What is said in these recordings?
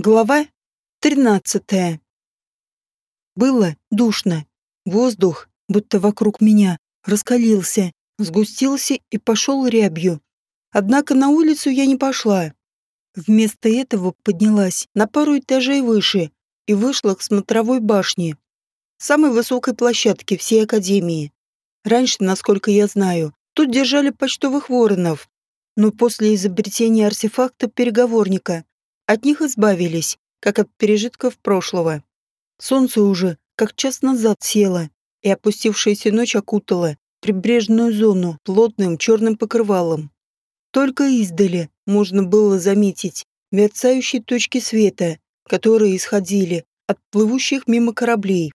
Глава 13. Было душно. Воздух, будто вокруг меня, раскалился, сгустился и пошел рябью. Однако на улицу я не пошла. Вместо этого поднялась на пару этажей выше и вышла к смотровой башне, самой высокой площадке всей академии. Раньше, насколько я знаю, тут держали почтовых воронов, но после изобретения артефакта переговорника от них избавились, как от пережитков прошлого. Солнце уже, как час назад, село, и опустившаяся ночь окутала прибрежную зону плотным черным покрывалом. Только издали можно было заметить мерцающие точки света, которые исходили от плывущих мимо кораблей.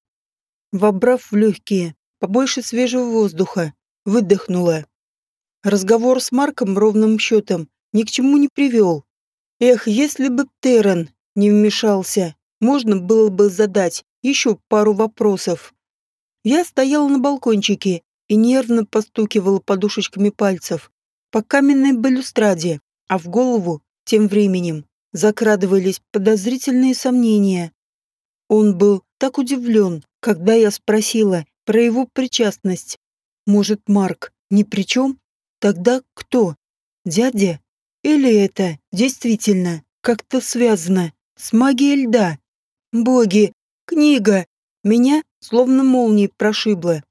Вобрав в легкие побольше свежего воздуха, выдохнула. Разговор с Марком ровным счетом ни к чему не привел, Эх, если бы Террен не вмешался, можно было бы задать еще пару вопросов. Я стояла на балкончике и нервно постукивала подушечками пальцев по каменной балюстраде, а в голову тем временем закрадывались подозрительные сомнения. Он был так удивлен, когда я спросила про его причастность. Может, Марк ни при чем? Тогда кто? Дядя? Или это действительно как-то связано с магией льда? Боги, книга! Меня словно молнией прошибло.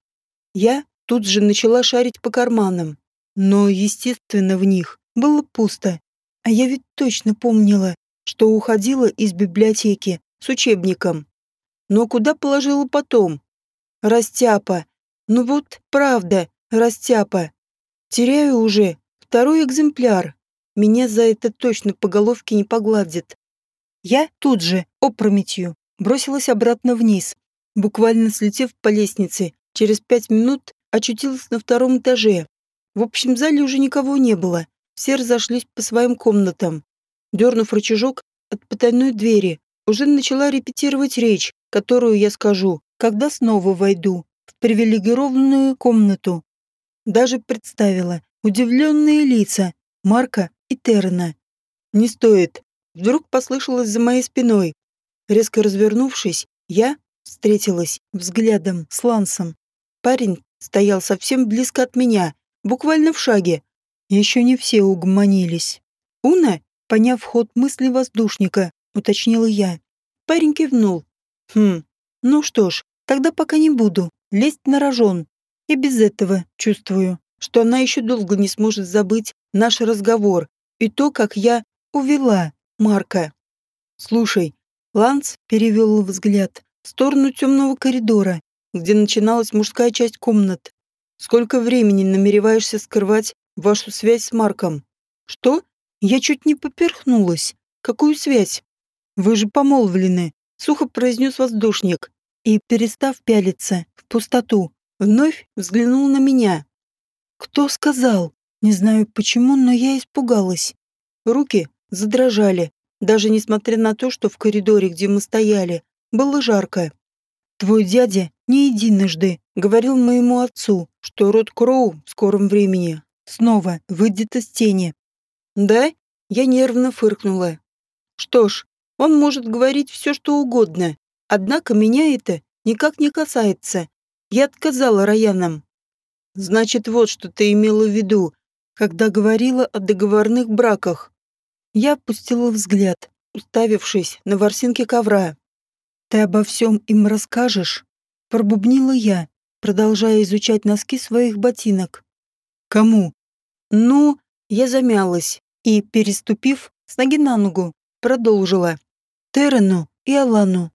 Я тут же начала шарить по карманам. Но, естественно, в них было пусто. А я ведь точно помнила, что уходила из библиотеки с учебником. Но куда положила потом? Растяпа. Ну вот, правда, растяпа. Теряю уже второй экземпляр меня за это точно по головке не погладит. Я тут же, опрометью, бросилась обратно вниз, буквально слетев по лестнице. Через пять минут очутилась на втором этаже. В общем зале уже никого не было. Все разошлись по своим комнатам. Дернув рычажок от потайной двери, уже начала репетировать речь, которую я скажу, когда снова войду в привилегированную комнату. Даже представила удивленные лица Марка и Терна. «Не стоит!» Вдруг послышалось за моей спиной. Резко развернувшись, я встретилась взглядом с Лансом. Парень стоял совсем близко от меня, буквально в шаге. Еще не все угомонились. «Уна?» Поняв ход мысли воздушника, уточнила я. Парень кивнул. «Хм, ну что ж, тогда пока не буду. Лезть на рожон. И без этого чувствую, что она еще долго не сможет забыть наш разговор и то, как я увела Марка. Слушай, Ланс перевел взгляд в сторону темного коридора, где начиналась мужская часть комнат. Сколько времени намереваешься скрывать вашу связь с Марком? Что? Я чуть не поперхнулась. Какую связь? Вы же помолвлены, сухо произнес воздушник и, перестав пялиться в пустоту, вновь взглянул на меня. Кто сказал? Не знаю почему, но я испугалась. Руки задрожали, даже несмотря на то, что в коридоре, где мы стояли, было жарко. Твой дядя не единожды говорил моему отцу, что род Кроу в скором времени снова выйдет из тени. Да? Я нервно фыркнула. Что ж, он может говорить все, что угодно, однако меня это никак не касается. Я отказала Раянам. Значит, вот что ты имела в виду, когда говорила о договорных браках. Я опустила взгляд, уставившись на ворсинки ковра. «Ты обо всем им расскажешь?» Пробубнила я, продолжая изучать носки своих ботинок. «Кому?» «Ну...» Я замялась и, переступив с ноги на ногу, продолжила. «Терену и Алану».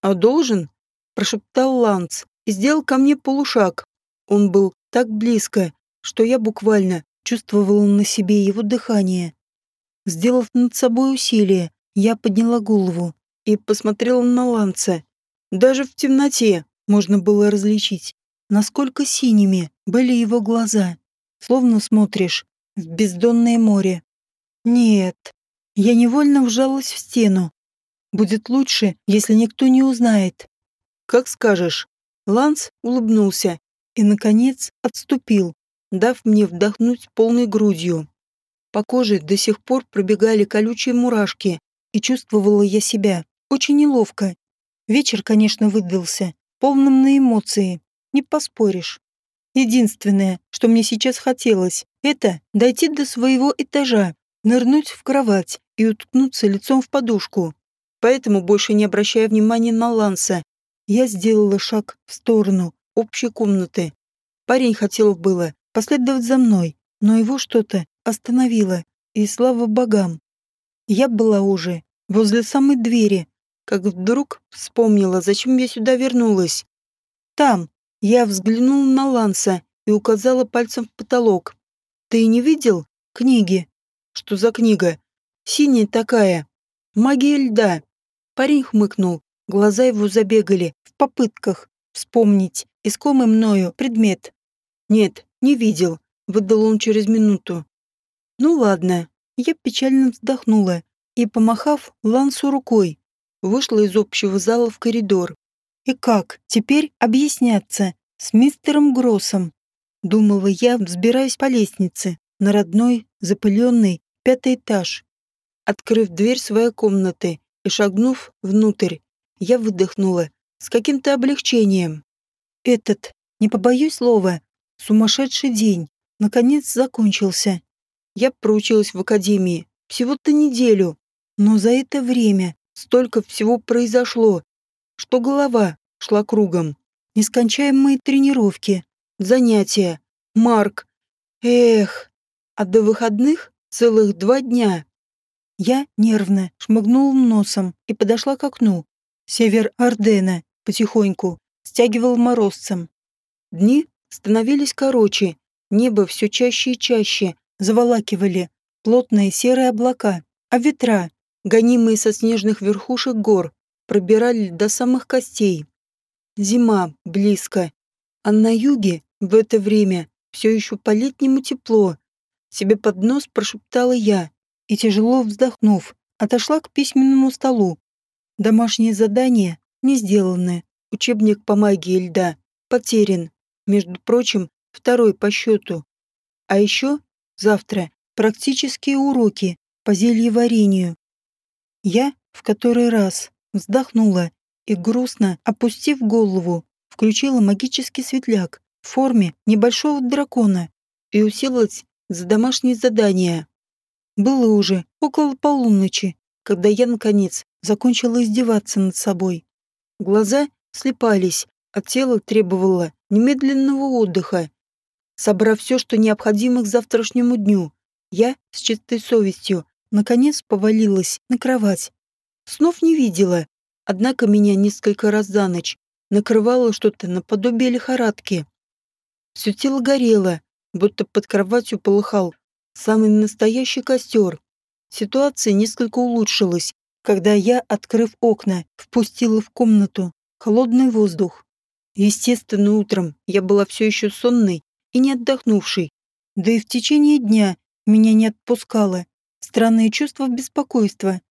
«А должен?» – прошептал Ланс и сделал ко мне полушаг. Он был так близко, что я буквально чувствовала на себе его дыхание. Сделав над собой усилие, я подняла голову и посмотрела на Ланца. Даже в темноте можно было различить, насколько синими были его глаза, словно смотришь в бездонное море. Нет, я невольно вжалась в стену. Будет лучше, если никто не узнает. Как скажешь. Ланс улыбнулся и, наконец, отступил, дав мне вдохнуть полной грудью. По коже до сих пор пробегали колючие мурашки, и чувствовала я себя очень неловко. Вечер, конечно, выдался, полным на эмоции, не поспоришь. Единственное, что мне сейчас хотелось, это дойти до своего этажа, нырнуть в кровать и уткнуться лицом в подушку. Поэтому, больше не обращая внимания на Ланса, я сделала шаг в сторону общей комнаты. Парень хотел было последовать за мной, но его что-то остановило, и слава богам. Я была уже возле самой двери, как вдруг вспомнила, зачем я сюда вернулась. Там я взглянула на Ланса и указала пальцем в потолок. «Ты не видел книги?» «Что за книга?» «Синяя такая. Магия льда». Парень хмыкнул. Глаза его забегали в попытках вспомнить искомый мною предмет. «Нет, не видел», — выдал он через минуту. «Ну ладно». Я печально вздохнула и, помахав Лансу рукой, вышла из общего зала в коридор. И как теперь объясняться с мистером Гроссом? Думала я, взбираясь по лестнице на родной, запыленный пятый этаж. Открыв дверь своей комнаты и шагнув внутрь, я выдохнула с каким-то облегчением. Этот, не побоюсь слова, сумасшедший день, наконец закончился. Я проучилась в академии всего-то неделю, но за это время столько всего произошло, что голова шла кругом. Нескончаемые тренировки, занятия, Марк. Эх, а до выходных целых два дня. Я нервно шмыгнула носом и подошла к окну. Север Ордена потихоньку стягивал морозцем. Дни становились короче, небо все чаще и чаще заволакивали плотные серые облака, а ветра, гонимые со снежных верхушек гор, пробирали до самых костей. Зима близко, а на юге в это время все еще по-летнему тепло. Себе под нос прошептала я и, тяжело вздохнув, отошла к письменному столу. Домашнее задание не сделаны. Учебник по магии льда потерян. Между прочим, второй по счету. А еще завтра практические уроки по зельеварению. Я в который раз вздохнула и грустно, опустив голову, включила магический светляк в форме небольшого дракона и уселась за домашнее задание. Было уже около полуночи, когда я, наконец, закончила издеваться над собой. Глаза слепались, а тело требовало немедленного отдыха. Собрав все, что необходимо к завтрашнему дню, я с чистой совестью наконец повалилась на кровать. Снов не видела, однако меня несколько раз за ночь накрывало что-то наподобие лихорадки. Все тело горело, будто под кроватью полыхал самый настоящий костер. Ситуация несколько улучшилась, когда я, открыв окна, впустила в комнату холодный воздух. Естественно, утром я была все еще сонной и не отдохнувшей, да и в течение дня меня не отпускало странное чувство беспокойства.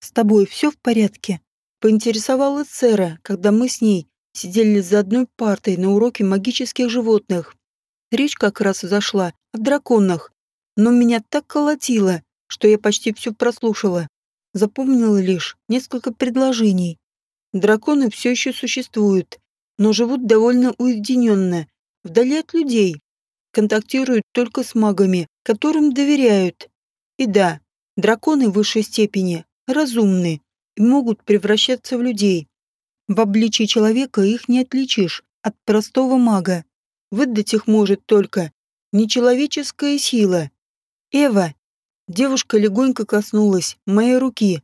«С тобой все в порядке?» Поинтересовалась Сера, когда мы с ней сидели за одной партой на уроке магических животных. Речь как раз зашла о драконах, но меня так колотило, что я почти все прослушала. Запомнила лишь несколько предложений. Драконы все еще существуют, но живут довольно уединенно, вдали от людей. Контактируют только с магами, которым доверяют. И да, драконы высшей степени разумны и могут превращаться в людей. В обличии человека их не отличишь от простого мага. Выдать их может только нечеловеческая сила. Эва, девушка легонько коснулась моей руки.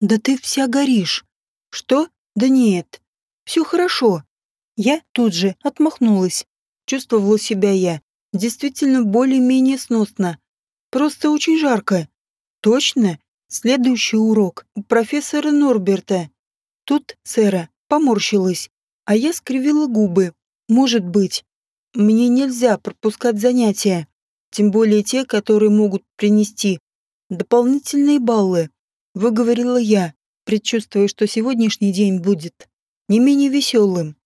Да ты вся горишь. Что? Да нет. Все хорошо. Я тут же отмахнулась. Чувствовала себя я действительно более-менее сносно. Просто очень жарко. Точно? Следующий урок у профессора Норберта. Тут сэра поморщилась, а я скривила губы. Может быть, мне нельзя пропускать занятия, тем более те, которые могут принести дополнительные баллы, выговорила я, предчувствуя, что сегодняшний день будет не менее веселым.